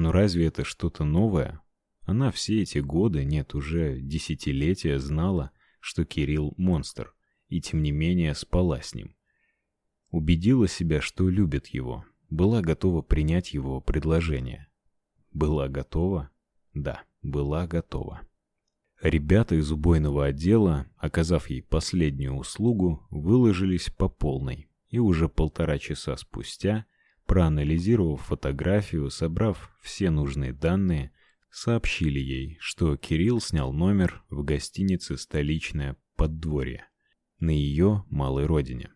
Но разве это что-то новое? Она все эти годы, нет, уже десятилетия знала, что Кирилл монстр, и тем не менее спала с ним. Убедила себя, что любит его, была готова принять его предложение. Была готова? Да, была готова. Ребята из убойного отдела, оказав ей последнюю услугу, выложились по полной, и уже полтора часа спустя, проанализировав фотографию, собрав все нужные данные, сообщили ей, что Кирилл снял номер в гостинице «Столичное подворье» на ее малой родине.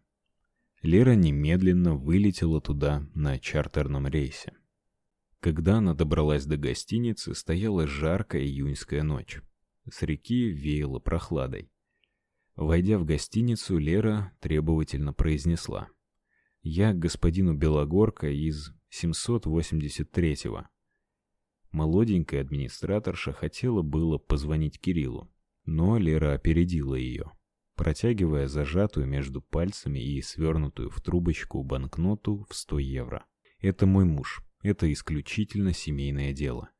Лера немедленно вылетела туда на чартерном рейсе. Когда она добралась до гостиницы, стояла жаркая июньская ночь. С реки веяло прохладой. Войдя в гостиницу, Лера требовательно произнесла: "Я к господину Белогорка из 783-го". Молоденькая администраторша хотела было позвонить Кириллу, но Лера опередила ее, протягивая зажатую между пальцами и свернутую в трубочку банкноту в 100 евро. Это мой муж. Это исключительно семейное дело.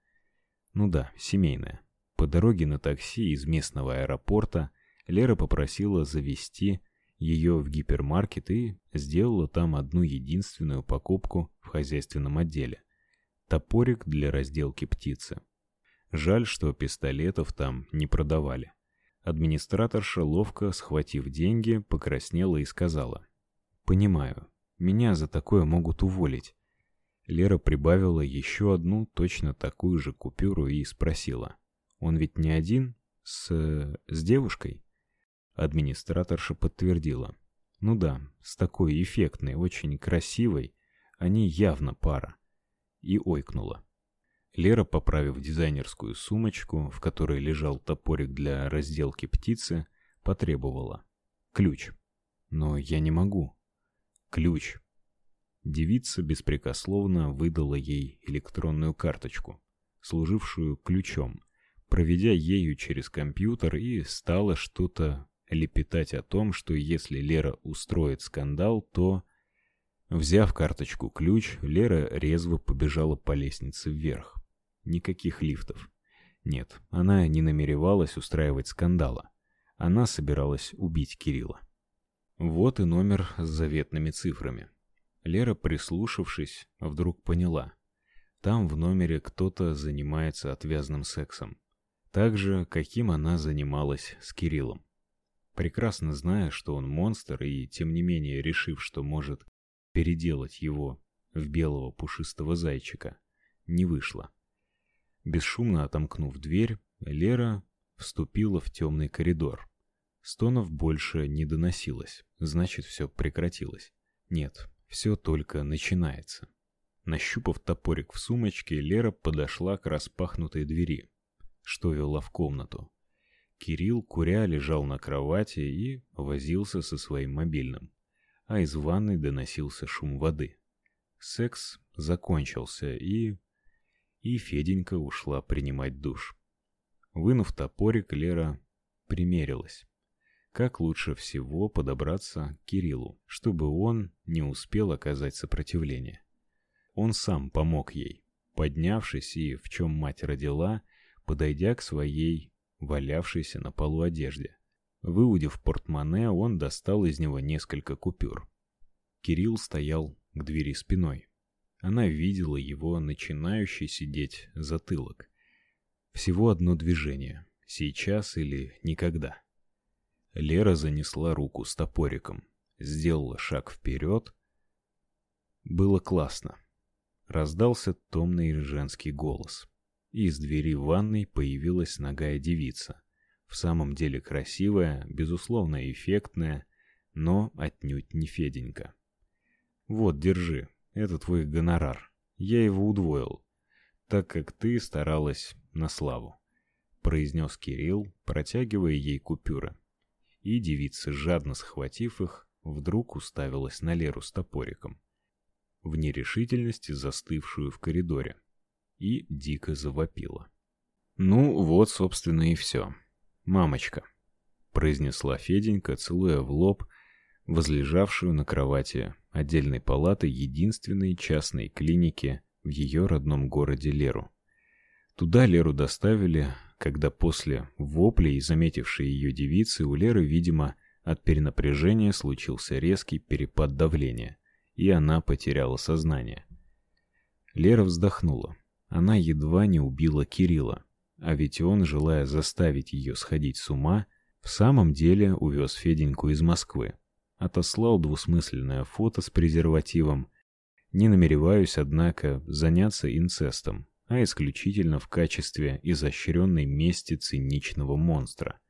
Ну да, семейное. По дороге на такси из местного аэропорта Лера попросила завести ее в гипермаркет и сделала там одну единственную покупку в хозяйственном отделе топорик для разделки птицы. Жаль, что пистолетов там не продавали. Администраторша, ловко схватив деньги, покраснела и сказала: "Понимаю, меня за такое могут уволить". Лера прибавила еще одну точно такую же купюру и спросила: "Он ведь не один с с девушкой?" Администраторша подтвердила: "Ну да, с такой эффектной, очень красивой, они явно пара" и ойкнула. Лера, поправив дизайнерскую сумочку, в которой лежал топорик для разделки птицы, потребовала: "Ключ". "Но я не могу". "Ключ". Девица беспрекословно выдала ей электронную карточку, служившую ключом, проведя ею через компьютер и стала что-то лепетать о том, что если Лера устроит скандал, то Взяв карточку-ключ, Лера резво побежала по лестнице вверх. Никаких лифтов. Нет, она не намеревалась устраивать скандала. Она собиралась убить Кирилла. Вот и номер с заветными цифрами. Лера, прислушавшись, вдруг поняла. Там в номере кто-то занимается отвязным сексом. Так же, каким она занималась с Кириллом. Прекрасно зная, что он монстр, и тем не менее решив, что может переделать его в белого пушистого зайчика не вышло. Бесшумно отомкнув дверь, Лера вступила в темный коридор. Стонов больше не доносилось, значит, все прекратилось. Нет, все только начинается. Нащупав топорик в сумочке, Лера подошла к распахнутой двери, что вела в комнату. Кирилл, куря, лежал на кровати и возился со своим мобильным а из ванной доносился шум воды. Секс закончился, и... И Феденька ушла принимать душ. Вынув топорик, Лера примерилась. Как лучше всего подобраться к Кириллу, чтобы он не успел оказать сопротивление. Он сам помог ей, поднявшись и, в чем мать родила, подойдя к своей валявшейся на полу одежде. Выудив портмоне, он достал из него несколько купюр. Кирилл стоял к двери спиной. Она видела его начинающий сидеть затылок. Всего одно движение. Сейчас или никогда. Лера занесла руку с топориком, сделала шаг вперед. Было классно. Раздался томный женский голос. Из двери ванной появилась ногая девица в самом деле красивая, безусловно эффектная, но отнюдь не Феденька. Вот, держи, это твой гонорар. Я его удвоил, так как ты старалась на славу, произнес Кирилл, протягивая ей купюры. И девица, жадно схватив их, вдруг уставилась на Леру с топориком, в нерешительности застывшую в коридоре, и дико завопила. Ну, вот, собственно, и все. «Мамочка», — произнесла Феденька, целуя в лоб возлежавшую на кровати отдельной палаты единственной частной клиники в ее родном городе Леру. Туда Леру доставили, когда после воплей, заметившей ее девицы, у Леры, видимо, от перенапряжения случился резкий перепад давления, и она потеряла сознание. Лера вздохнула. Она едва не убила Кирилла, а ведь он, желая заставить ее сходить с ума, в самом деле увез Феденьку из Москвы. Отослал двусмысленное фото с презервативом. Не намереваюсь, однако, заняться инцестом, а исключительно в качестве изощренной мести циничного монстра.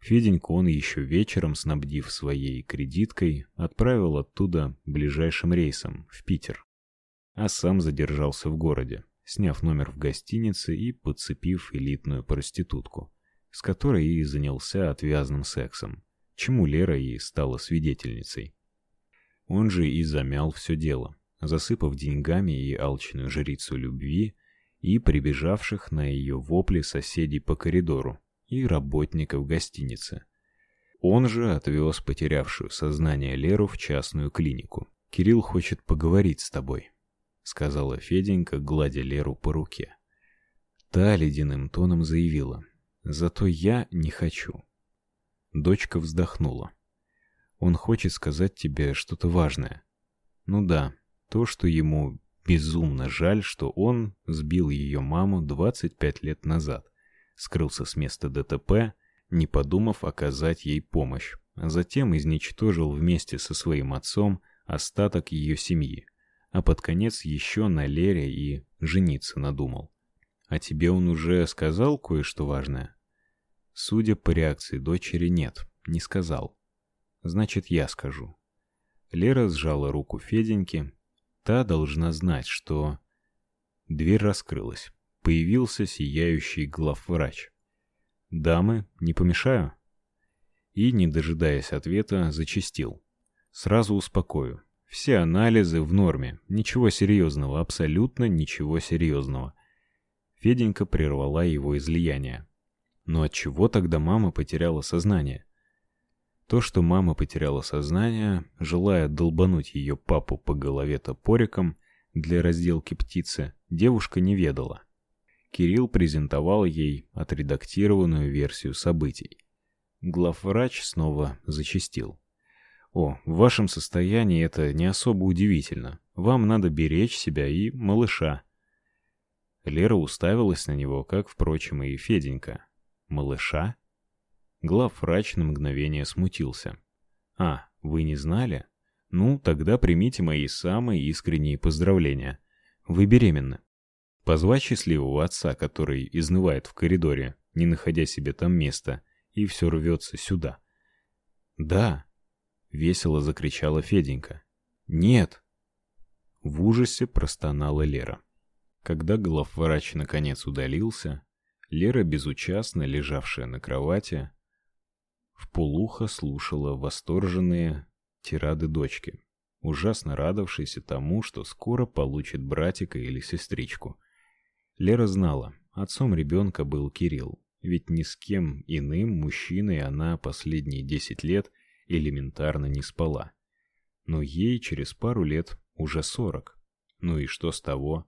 Феденьку он еще вечером, снабдив своей кредиткой, отправил оттуда ближайшим рейсом в Питер. А сам задержался в городе, сняв номер в гостинице и подцепив элитную проститутку, с которой и занялся отвязным сексом, чему Лера и стала свидетельницей. Он же и замял все дело, засыпав деньгами и алчную жрицу любви и прибежавших на ее вопли соседей по коридору и работников гостиницы. Он же отвез потерявшую сознание Леру в частную клинику. Кирилл хочет поговорить с тобой, сказала Феденька, гладя Леру по руке. Та ледяным тоном заявила: "Зато я не хочу". Дочка вздохнула. Он хочет сказать тебе что-то важное. Ну да, то, что ему безумно жаль, что он сбил ее маму 25 лет назад скрылся с места ДТП, не подумав оказать ей помощь, а затем изничтожил вместе со своим отцом остаток ее семьи, а под конец еще на Лере и жениться надумал. А тебе он уже сказал кое-что важное? Судя по реакции дочери, нет, не сказал. Значит, я скажу. Лера сжала руку Феденьки. Та должна знать, что дверь раскрылась появился сияющий главврач. «Дамы, не помешаю?» И, не дожидаясь ответа, зачастил. «Сразу успокою. Все анализы в норме. Ничего серьезного, абсолютно ничего серьезного». Феденька прервала его излияние. Но от чего тогда мама потеряла сознание? То, что мама потеряла сознание, желая долбануть ее папу по голове топориком для разделки птицы, девушка не ведала. Кирилл презентовал ей отредактированную версию событий. Главврач снова зачастил. О, в вашем состоянии это не особо удивительно. Вам надо беречь себя и малыша. Лера уставилась на него, как, впрочем, и Феденька. Малыша? Главврач на мгновение смутился. А, вы не знали? Ну, тогда примите мои самые искренние поздравления. Вы беременны. Позвать счастливого отца, который изнывает в коридоре, не находя себе там места, и все рвется сюда. «Да!» — весело закричала Феденька. «Нет!» В ужасе простонала Лера. Когда главврач наконец удалился, Лера, безучастно лежавшая на кровати, в полухо слушала восторженные тирады дочки, ужасно радовавшейся тому, что скоро получит братика или сестричку — Лера знала, отцом ребенка был Кирилл, ведь ни с кем иным мужчиной она последние десять лет элементарно не спала. Но ей через пару лет уже сорок. Ну и что с того?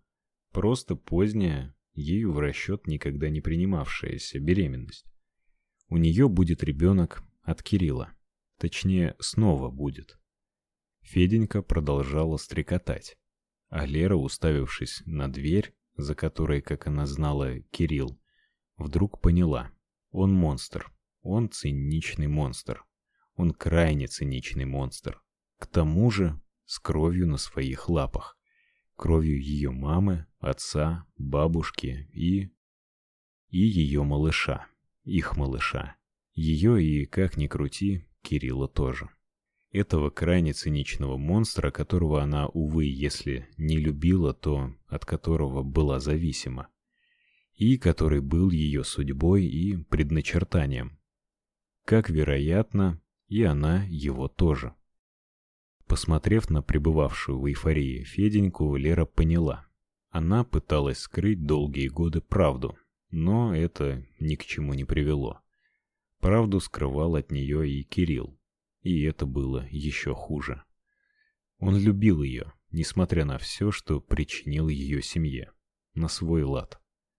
Просто поздняя, ею в расчет никогда не принимавшаяся беременность. У нее будет ребенок от Кирилла. Точнее, снова будет. Феденька продолжала стрекотать, а Лера, уставившись на дверь, за которой, как она знала, Кирилл, вдруг поняла. Он монстр. Он циничный монстр. Он крайне циничный монстр. К тому же с кровью на своих лапах. Кровью ее мамы, отца, бабушки и... И ее малыша. Их малыша. Ее и, как ни крути, Кирилла тоже этого крайне циничного монстра, которого она, увы, если не любила, то от которого была зависима, и который был ее судьбой и предначертанием. Как вероятно, и она его тоже. Посмотрев на пребывавшую в эйфории Феденьку, Лера поняла. Она пыталась скрыть долгие годы правду, но это ни к чему не привело. Правду скрывал от нее и Кирилл и это было еще хуже. Он любил ее, несмотря на все, что причинил ее семье, на свой лад.